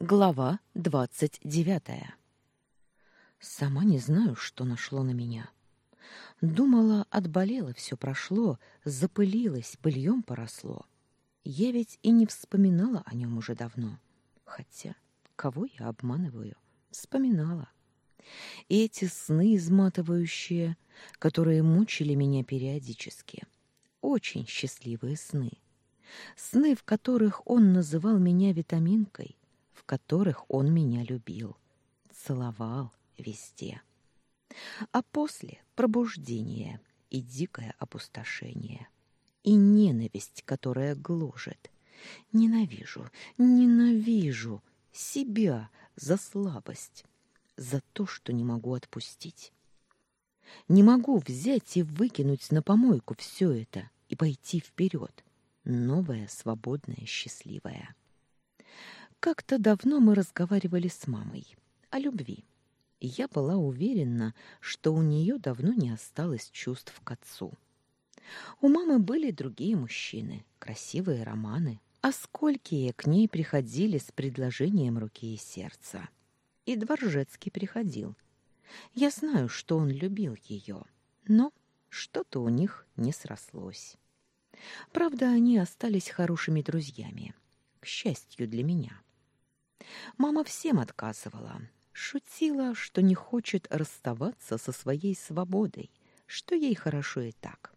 Глава двадцать девятая. Сама не знаю, что нашло на меня. Думала, отболело, все прошло, запылилось, быльем поросло. Я ведь и не вспоминала о нем уже давно. Хотя, кого я обманываю? Вспоминала. И эти сны изматывающие, которые мучили меня периодически. Очень счастливые сны. Сны, в которых он называл меня витаминкой, которых он меня любил, целовал везде. А после пробуждение и дикое опустошение, и ненависть, которая гложет. Ненавижу, ненавижу себя за слабость, за то, что не могу отпустить. Не могу взять и выкинуть на помойку все это и пойти вперед, новая, свободная, счастливая. Как-то давно мы разговаривали с мамой о любви. Я была уверена, что у нее давно не осталось чувств к отцу. У мамы были другие мужчины, красивые романы, а сколькие к ней приходили с предложением руки и сердца. И Дворжецкий приходил. Я знаю, что он любил ее, но что-то у них не срослось. Правда, они остались хорошими друзьями, к счастью для меня. Мама всем отказывала. Шутила, что не хочет расставаться со своей свободой, что ей хорошо и так.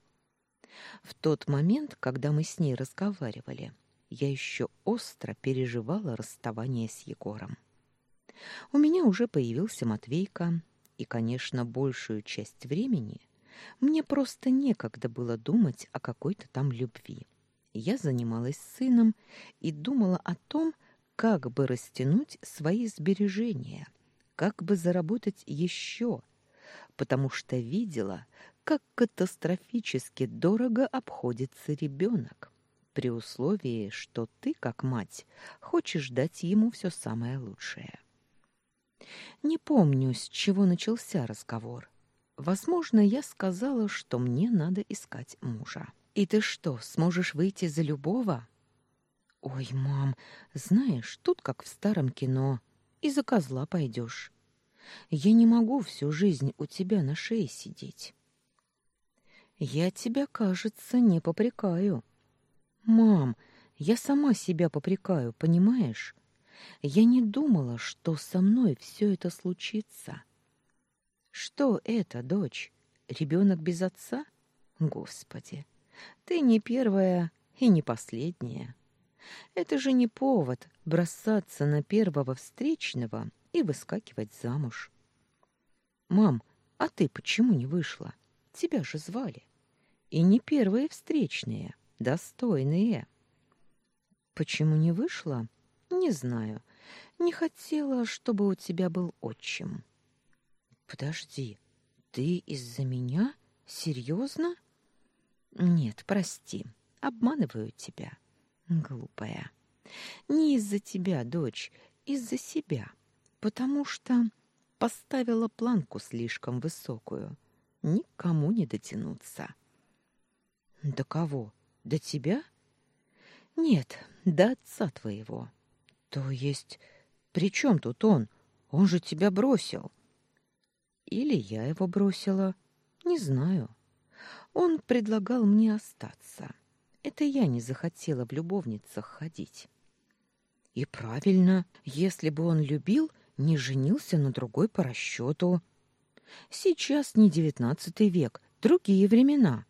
В тот момент, когда мы с ней разговаривали, я еще остро переживала расставание с Егором. У меня уже появился Матвейка, и, конечно, большую часть времени мне просто некогда было думать о какой-то там любви. Я занималась сыном и думала о том, как бы растянуть свои сбережения, как бы заработать еще, потому что видела, как катастрофически дорого обходится ребенок, при условии, что ты, как мать, хочешь дать ему все самое лучшее. Не помню, с чего начался разговор. Возможно, я сказала, что мне надо искать мужа. «И ты что, сможешь выйти за любого?» Ой, мам, знаешь, тут как в старом кино. И за козла пойдешь. Я не могу всю жизнь у тебя на шее сидеть. Я тебя, кажется, не попрекаю. Мам, я сама себя попрекаю, понимаешь? Я не думала, что со мной все это случится. Что это, дочь? Ребенок без отца? Господи, ты не первая и не последняя. Это же не повод бросаться на первого встречного и выскакивать замуж. Мам, а ты почему не вышла? Тебя же звали. И не первые встречные, достойные. Почему не вышла? Не знаю. Не хотела, чтобы у тебя был отчим. Подожди, ты из-за меня? Серьезно? Нет, прости, обманываю тебя. Глупая. Не из-за тебя, дочь, из-за себя. Потому что поставила планку слишком высокую. Никому не дотянуться. До кого? До тебя? Нет, до отца твоего. То есть, при чем тут он? Он же тебя бросил. Или я его бросила? Не знаю. Он предлагал мне остаться. Это я не захотела в любовницах ходить. И правильно, если бы он любил, не женился на другой по расчету. Сейчас не девятнадцатый век, другие времена.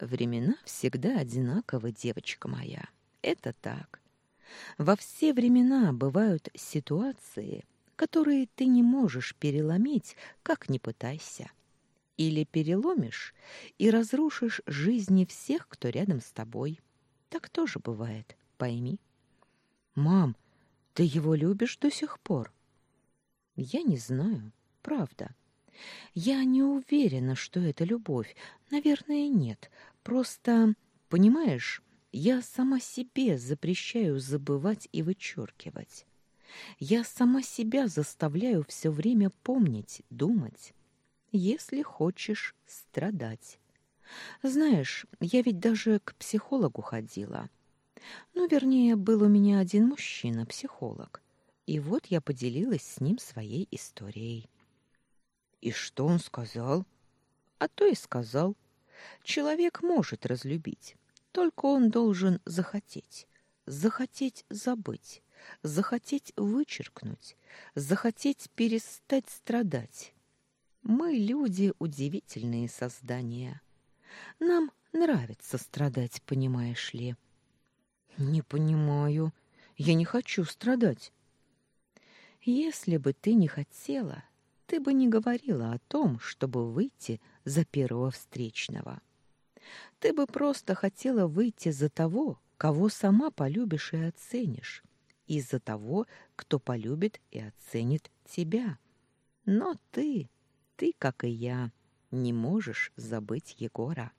Времена всегда одинаковы, девочка моя. Это так. Во все времена бывают ситуации, которые ты не можешь переломить, как ни пытайся. Или переломишь и разрушишь жизни всех, кто рядом с тобой. Так тоже бывает, пойми. Мам, ты его любишь до сих пор? Я не знаю, правда. Я не уверена, что это любовь. Наверное, нет. Просто, понимаешь, я сама себе запрещаю забывать и вычеркивать. Я сама себя заставляю все время помнить, думать если хочешь страдать. Знаешь, я ведь даже к психологу ходила. Ну, вернее, был у меня один мужчина, психолог. И вот я поделилась с ним своей историей. И что он сказал? А то и сказал. Человек может разлюбить, только он должен захотеть. Захотеть забыть, захотеть вычеркнуть, захотеть перестать страдать. Мы, люди, удивительные создания. Нам нравится страдать, понимаешь ли. Не понимаю. Я не хочу страдать. Если бы ты не хотела, ты бы не говорила о том, чтобы выйти за первого встречного. Ты бы просто хотела выйти за того, кого сама полюбишь и оценишь, и за того, кто полюбит и оценит тебя. Но ты, ты, как и я, не можешь забыть Егора.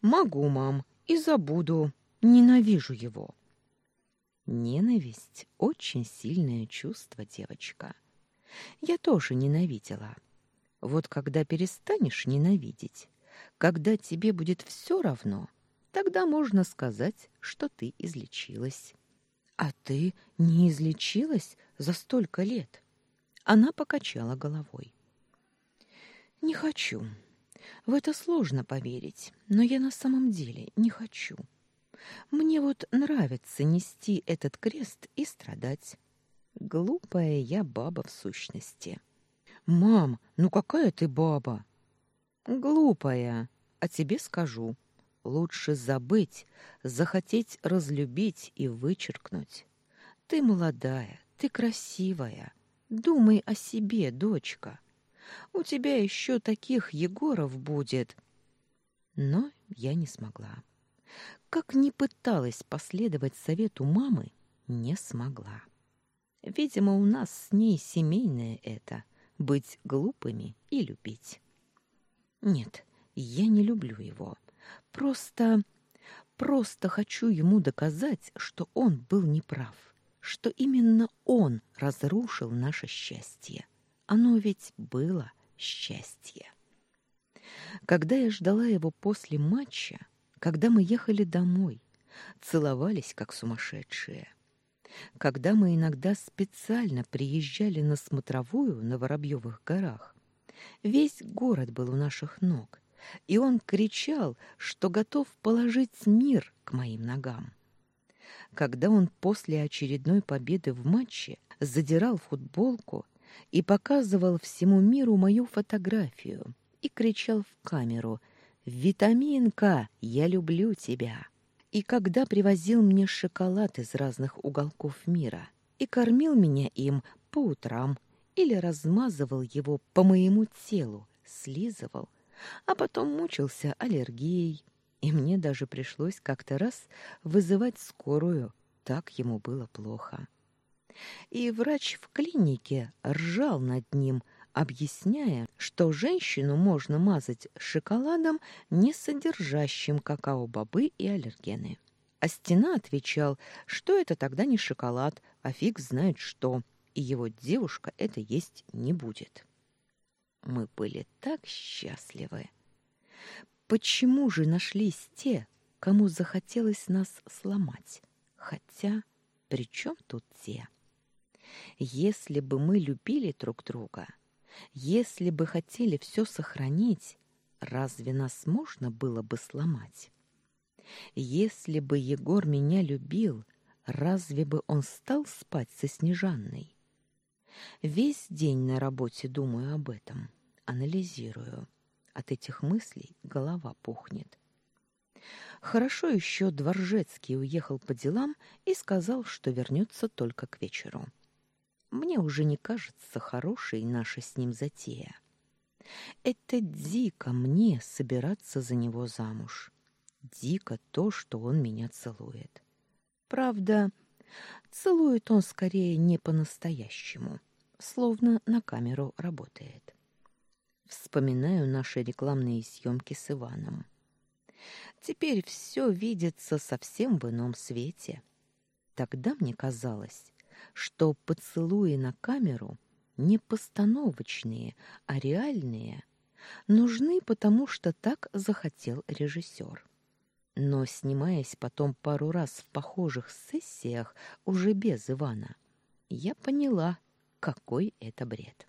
Могу, мам, и забуду. Ненавижу его. Ненависть — очень сильное чувство, девочка. Я тоже ненавидела. Вот когда перестанешь ненавидеть, когда тебе будет все равно, тогда можно сказать, что ты излечилась. А ты не излечилась за столько лет? Она покачала головой. Не хочу. В это сложно поверить, но я на самом деле не хочу. Мне вот нравится нести этот крест и страдать. Глупая я баба в сущности. Мам, ну какая ты баба? Глупая, а тебе скажу. Лучше забыть, захотеть разлюбить и вычеркнуть. Ты молодая, ты красивая. Думай о себе, дочка. У тебя еще таких Егоров будет. Но я не смогла. Как ни пыталась последовать совету мамы, не смогла. Видимо, у нас с ней семейное это — быть глупыми и любить. Нет, я не люблю его. Просто... просто хочу ему доказать, что он был неправ, что именно он разрушил наше счастье. Оно ведь было счастье. Когда я ждала его после матча, когда мы ехали домой, целовались как сумасшедшие. Когда мы иногда специально приезжали на смотровую на Воробьевых горах, весь город был у наших ног, и он кричал, что готов положить мир к моим ногам. Когда он после очередной победы в матче задирал футболку и показывал всему миру мою фотографию и кричал в камеру — «Витаминка, я люблю тебя!» И когда привозил мне шоколад из разных уголков мира и кормил меня им по утрам или размазывал его по моему телу, слизывал, а потом мучился аллергией, и мне даже пришлось как-то раз вызывать скорую, так ему было плохо. И врач в клинике ржал над ним, объясняя, что женщину можно мазать шоколадом, не содержащим какао-бобы и аллергены. А Стена отвечал, что это тогда не шоколад, а фиг знает что, и его девушка это есть не будет. Мы были так счастливы. Почему же нашлись те, кому захотелось нас сломать? Хотя, при чем тут те? Если бы мы любили друг друга, если бы хотели все сохранить, разве нас можно было бы сломать? Если бы Егор меня любил, разве бы он стал спать со Снежанной? Весь день на работе думаю об этом, анализирую. От этих мыслей голова пухнет. Хорошо еще Дворжецкий уехал по делам и сказал, что вернется только к вечеру. Мне уже не кажется хорошей наша с ним затея. Это дико мне собираться за него замуж. Дико то, что он меня целует. Правда, целует он скорее не по-настоящему, словно на камеру работает. Вспоминаю наши рекламные съемки с Иваном. Теперь все видится совсем в ином свете. Тогда мне казалось, что поцелуи на камеру не постановочные, а реальные, нужны, потому что так захотел режиссер. Но, снимаясь потом пару раз в похожих сессиях уже без Ивана, я поняла, какой это бред.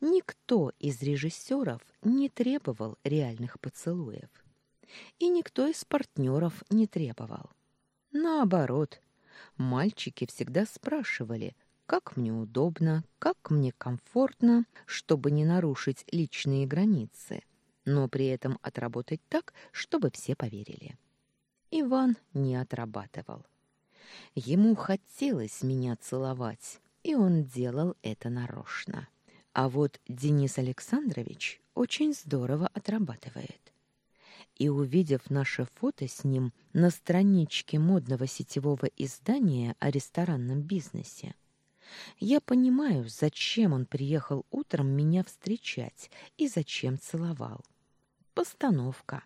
Никто из режиссеров не требовал реальных поцелуев. И никто из партнеров не требовал. Наоборот, мальчики всегда спрашивали, как мне удобно, как мне комфортно, чтобы не нарушить личные границы, но при этом отработать так, чтобы все поверили. Иван не отрабатывал. Ему хотелось меня целовать, и он делал это нарочно. А вот Денис Александрович очень здорово отрабатывает. И увидев наше фото с ним на страничке модного сетевого издания о ресторанном бизнесе, я понимаю, зачем он приехал утром меня встречать и зачем целовал. Постановка.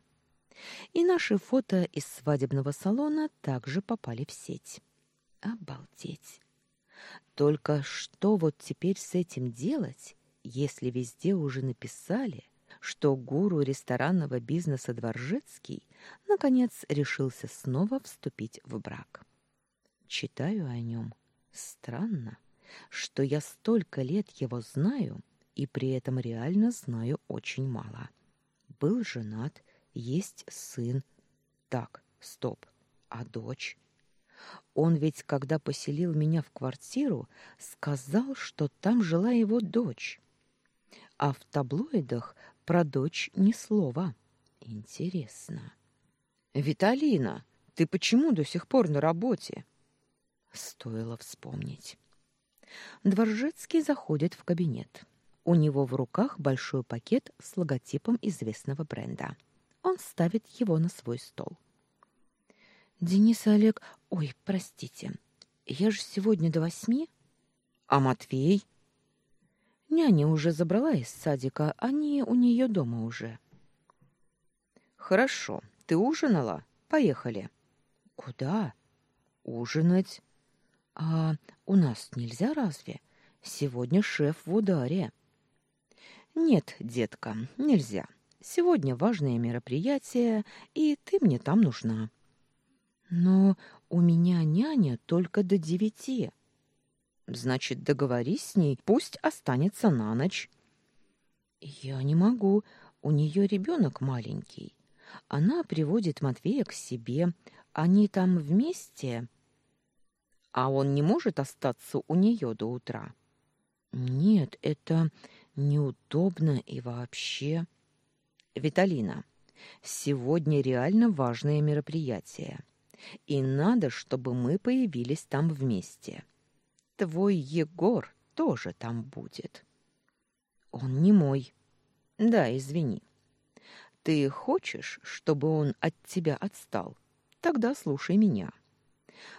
И наши фото из свадебного салона также попали в сеть. Обалдеть. Только что вот теперь с этим делать, если везде уже написали, что гуру ресторанного бизнеса Дворжецкий наконец решился снова вступить в брак? Читаю о нем. Странно, что я столько лет его знаю и при этом реально знаю очень мало. Был женат, есть сын. Так, стоп. А дочь? Он ведь, когда поселил меня в квартиру, сказал, что там жила его дочь. А в таблоидах про дочь ни слова. Интересно. Виталина, ты почему до сих пор на работе? Стоило вспомнить. Дворжецкий заходит в кабинет. У него в руках большой пакет с логотипом известного бренда. Он ставит его на свой стол. Денис Олег, ой, простите, я же сегодня до восьми. А Матвей? Няня уже забрала из садика, они у нее дома уже. Хорошо, ты ужинала? Поехали. Куда? Ужинать. А у нас нельзя разве? Сегодня шеф в ударе. Нет, детка, нельзя. Сегодня важное мероприятие, и ты мне там нужна. Но у меня няня только до девяти. Значит, договорись с ней, пусть останется на ночь. Я не могу, у нее ребенок маленький. Она приводит Матвея к себе, они там вместе. А он не может остаться у нее до утра. Нет, это неудобно и вообще. Виталина, сегодня реально важное мероприятие и надо, чтобы мы появились там вместе. Твой Егор тоже там будет. Он не мой. Да, извини. Ты хочешь, чтобы он от тебя отстал? Тогда слушай меня.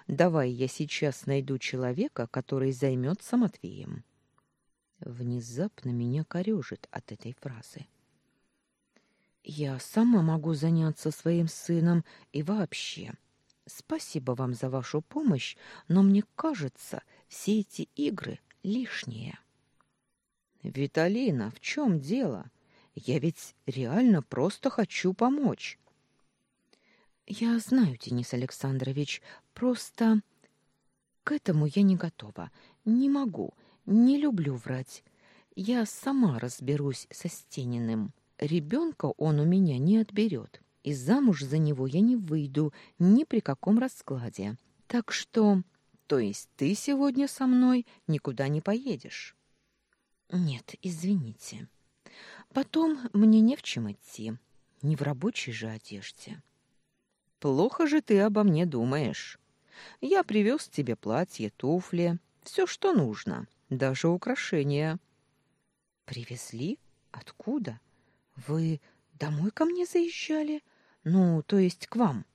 Давай я сейчас найду человека, который займется Матвеем. Внезапно меня корежит от этой фразы. Я сама могу заняться своим сыном и вообще. Спасибо вам за вашу помощь, но мне кажется, все эти игры лишние. Виталина, в чем дело? Я ведь реально просто хочу помочь. Я знаю, Денис Александрович, просто к этому я не готова. Не могу, не люблю врать. Я сама разберусь со Стениным. Ребенка он у меня не отберет и замуж за него я не выйду ни при каком раскладе. Так что, то есть ты сегодня со мной никуда не поедешь? Нет, извините. Потом мне не в чем идти, не в рабочей же одежде. Плохо же ты обо мне думаешь. Я привез тебе платье, туфли, все, что нужно, даже украшения. Привезли? Откуда? Вы домой ко мне заезжали? Ну, то есть к вам.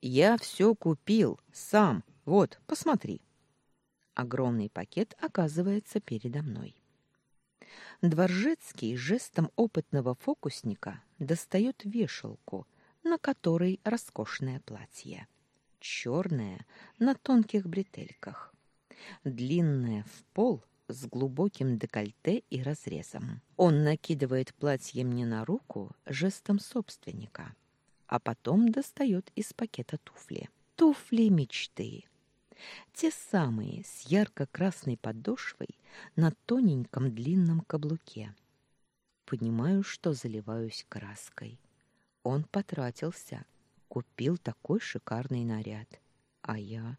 Я все купил сам. Вот, посмотри. Огромный пакет оказывается передо мной. Дворжецкий жестом опытного фокусника достает вешалку, на которой роскошное платье. Черное, на тонких бретельках. Длинное в пол — с глубоким декольте и разрезом. Он накидывает платье мне на руку жестом собственника. а потом достает из пакета туфли. Туфли мечты. Те самые с ярко-красной подошвой на тоненьком длинном каблуке. Понимаю, что заливаюсь краской. Он потратился, купил такой шикарный наряд. А я...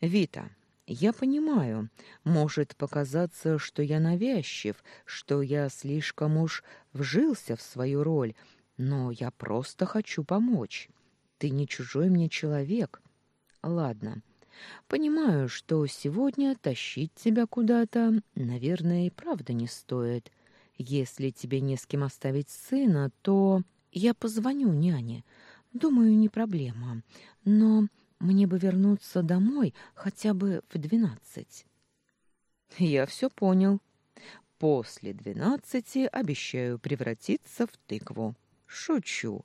Вита, я понимаю, может показаться, что я навязчив, что я слишком уж вжился в свою роль, но я просто хочу помочь. Ты не чужой мне человек. Ладно. Понимаю, что сегодня тащить тебя куда-то, наверное, и правда не стоит. Если тебе не с кем оставить сына, то я позвоню няне. Думаю, не проблема. Но мне бы вернуться домой хотя бы в двенадцать. Я все понял. После двенадцати обещаю превратиться в тыкву. Шучу.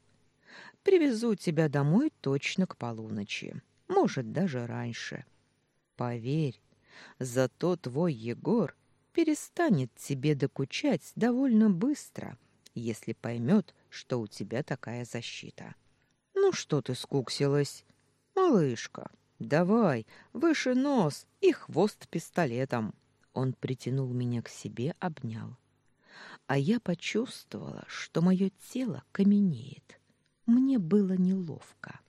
Привезу тебя домой точно к полуночи. Может, даже раньше. Поверь, зато твой Егор перестанет тебе докучать довольно быстро, если поймет, что у тебя такая защита. Ну что ты скуксилась? Малышка, давай, выше нос и хвост пистолетом. Он притянул меня к себе, обнял. А я почувствовала, что мое тело каменеет. Мне было неловко.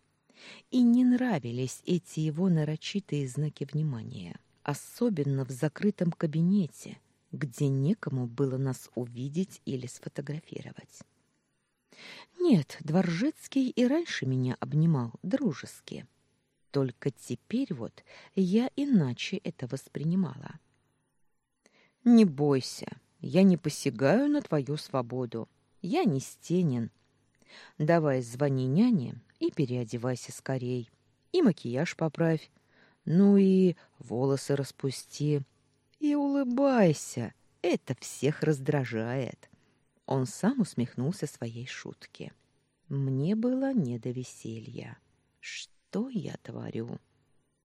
И не нравились эти его нарочитые знаки внимания, особенно в закрытом кабинете, где некому было нас увидеть или сфотографировать. Нет, Дворжецкий и раньше меня обнимал дружески. Только теперь вот я иначе это воспринимала. Не бойся, я не посягаю на твою свободу. Я не стенен. Давай звони няне и переодевайся скорей. И макияж поправь. Ну и волосы распусти. И улыбайся. Это всех раздражает. Он сам усмехнулся своей шутке. Мне было не до веселья. Что я творю?